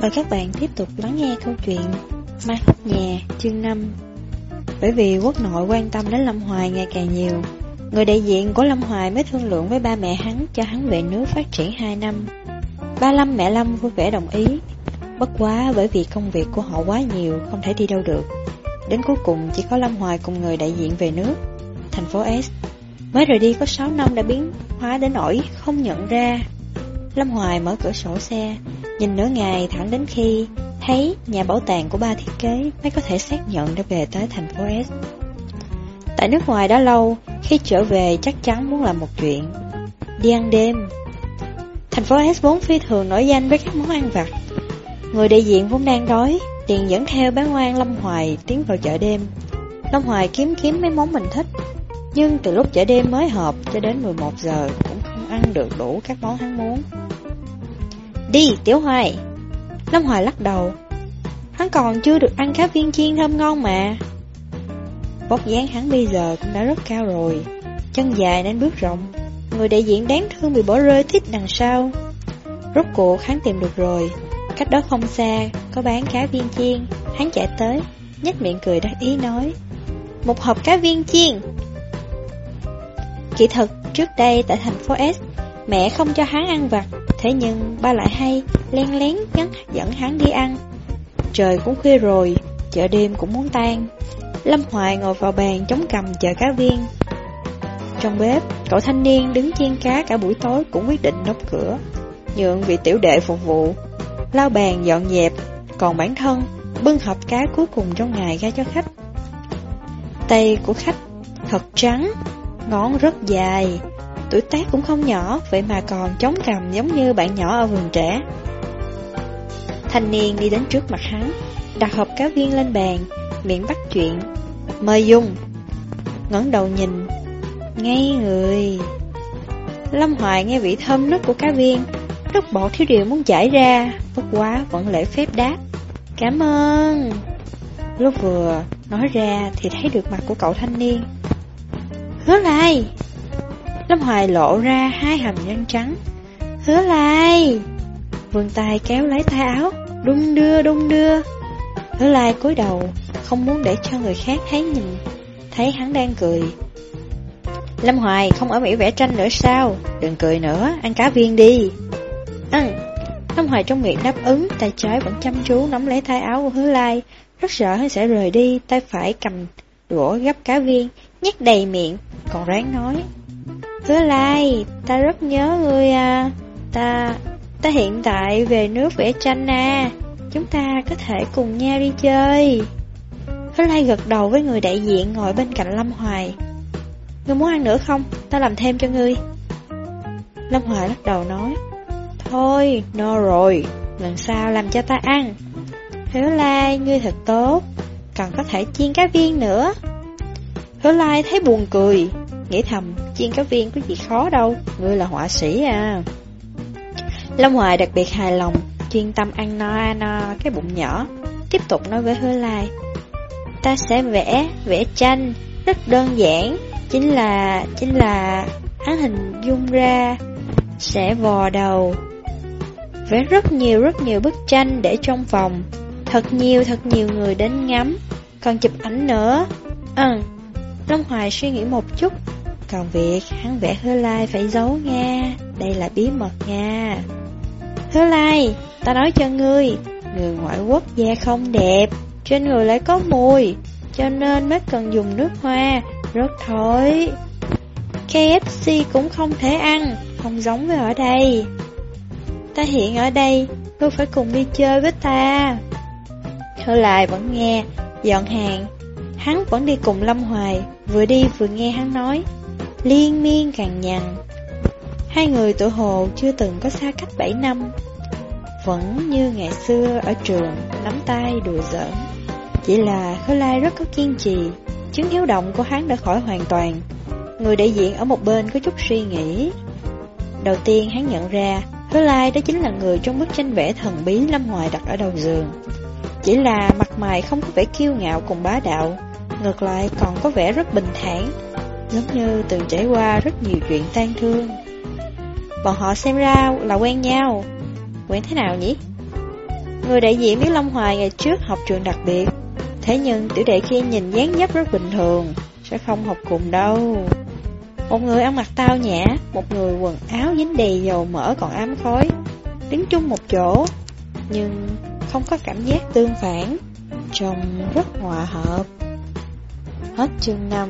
Mời các bạn tiếp tục lắng nghe câu chuyện Mai Khóc Nhà, chương 5 Bởi vì quốc nội quan tâm đến Lâm Hoài ngày càng nhiều, Người đại diện của Lâm Hoài mới thương lượng với ba mẹ hắn cho hắn về nước phát triển 2 năm. Ba Lâm, mẹ Lâm vui vẻ đồng ý. Bất quá bởi vì công việc của họ quá nhiều, không thể đi đâu được. Đến cuối cùng chỉ có Lâm Hoài cùng người đại diện về nước, Thành phố S. Mới rời đi có 6 năm đã biến hóa đến nỗi không nhận ra. Lâm Hoài mở cửa sổ xe Nhìn nửa ngày thẳng đến khi thấy nhà bảo tàng của ba thiết kế mới có thể xác nhận đã về tới thành phố S. Tại nước ngoài đã lâu, khi trở về chắc chắn muốn làm một chuyện. Đi ăn đêm. Thành phố S vốn phi thường nổi danh với các món ăn vặt. Người đại diện vốn đang đói, tiền dẫn theo bán ngoan Lâm Hoài tiến vào chợ đêm. Lâm Hoài kiếm kiếm mấy món mình thích, nhưng từ lúc chợ đêm mới họp cho đến 11 giờ cũng không ăn được đủ các món hắn muốn. Đi, Tiểu Hoài. Lâm Hoài lắc đầu. Hắn còn chưa được ăn cá viên chiên thơm ngon mà. Bóc dáng hắn bây giờ cũng đã rất cao rồi. Chân dài nên bước rộng. Người đại diện đáng thương bị bỏ rơi thích đằng sau. Rốt cuộc hắn tìm được rồi. Cách đó không xa Có bán cá viên chiên. Hắn chạy tới nhếch miệng cười đắc ý nói Một hộp cá viên chiên. Kỹ thực trước đây tại thành phố S Mẹ không cho hắn ăn vặt. Thế nhưng ba lại hay Len lén nhắn, dẫn hắn đi ăn. Trời cũng khuya rồi, Chợ đêm cũng muốn tan. Lâm Hoài ngồi vào bàn chống cầm chờ cá viên. Trong bếp, Cậu thanh niên đứng chiên cá cả buổi tối Cũng quyết định đóng cửa. Nhượng vị tiểu đệ phục vụ. Lau bàn dọn dẹp, Còn bản thân, bưng hộp cá cuối cùng trong ngày ra cho khách. Tay của khách thật trắng, Ngón rất dài Tuổi tác cũng không nhỏ, Vậy mà còn chống cằm giống như bạn nhỏ ở vườn trẻ. Thanh niên đi đến trước mặt hắn, Đặt hộp cá viên lên bàn, Miệng bắt chuyện. Mời dùng ngẩng đầu nhìn, Ngay người. Lâm Hoài nghe vị thơm nức của cá viên rất bọt thiếu điều muốn chảy ra, Bất quá vẫn lễ phép đáp, Cảm ơn. Lúc vừa nói ra Thì thấy được mặt của cậu thanh niên. Hứa lai! Lâm Hoài lộ ra hai hàm răng trắng. Hứa lai! Vương tay kéo lấy tay áo. Đung đưa đung đưa. Hứa lai cúi đầu, Không muốn để cho người khác thấy nhìn. Thấy hắn đang cười. Lâm Hoài, không ở Mỹ vẽ tranh nữa sao? Đừng cười nữa, Ăn cá viên đi. Ăn Lâm Hoài trong miệng đáp ứng, Tay trái vẫn chăm chú nắm lấy tay áo của hứa lai. Rất sợ hắn sẽ rời đi, Tay phải cầm đũa gấp cá viên, Nhét đầy miệng. Còn ráng nói. Hứa lai, ta rất nhớ ngươi à Ta, ta hiện tại về nước vẽ tranh à Chúng ta có thể cùng nhau đi chơi. Hứa lai gật đầu với người đại diện ngồi bên cạnh Lâm Hoài. Ngươi muốn ăn nữa không? Ta làm thêm cho ngươi. Lâm Hoài lắc đầu nói. Thôi, no rồi. Lần sau làm cho ta ăn. Hứa lai, ngươi thật tốt. Còn có thể chiên cá viên nữa. Hứa lai thấy buồn cười Nghĩ thầm, chiên cá viên có gì khó đâu, ngươi là họa sĩ à. Lâm Hoài đặc biệt hài lòng, chuyên tâm ăn no no cái bụng nhỏ, tiếp tục nói với Hứa Lai. Ta sẽ vẽ, vẽ tranh, rất đơn giản, chính là, chính là, hắn hình dung ra, sẽ vò đầu. Vẽ rất nhiều rất nhiều bức tranh để trong phòng, thật nhiều thật nhiều người đến ngắm, còn chụp ảnh nữa. Ừ, Lâm Hoài suy nghĩ một chút, còn việc hắn vẽ hứa lai phải giấu nha. Đây là bí mật nha. Hứa lai, ta nói cho ngươi Người ngoại quốc da không đẹp Trên người lại có mùi Cho nên mới cần dùng nước hoa Rất thối. KFC cũng không thể ăn Không giống với ở đây. Ta hiện ở đây Ngươi phải cùng đi chơi với ta. Hứa lai vẫn nghe Dọn hàng. Hắn vẫn đi cùng Lâm Hoài Vừa đi vừa nghe hắn nói liên miên càng nhằn. Hai người tự hồ chưa từng có xa cách 7 năm, vẫn như ngày xưa ở trường, nắm tay đùa giỡn. Chỉ là Khôi Lai rất có kiên trì, chứng hiếu động của hắn đã khỏi hoàn toàn. Người đại diện ở một bên có chút suy nghĩ. Đầu tiên hắn nhận ra, Hứa Lai đó chính là người trong bức tranh vẽ thần bí Lâm Hoài đặt ở đầu giường. Chỉ là mặt mày không có vẻ kiêu ngạo cùng bá đạo, ngược lại còn có vẻ rất bình thản, giống như từng trải qua rất nhiều chuyện tan thương. Bọn họ xem ra là quen nhau. Quen thế nào nhỉ? Người đại diện Miếu Long Hoài ngày trước học trường đặc biệt Thế nhưng tiểu đệ khi nhìn dáng dấp rất bình thường, Sẽ không học cùng đâu Một người ăn mặc tao nhã, Một người quần áo dính đầy dầu mỡ còn ám khói, Đứng chung một chỗ, Nhưng không có cảm giác tương phản, Trông rất hòa hợp Hết chương 5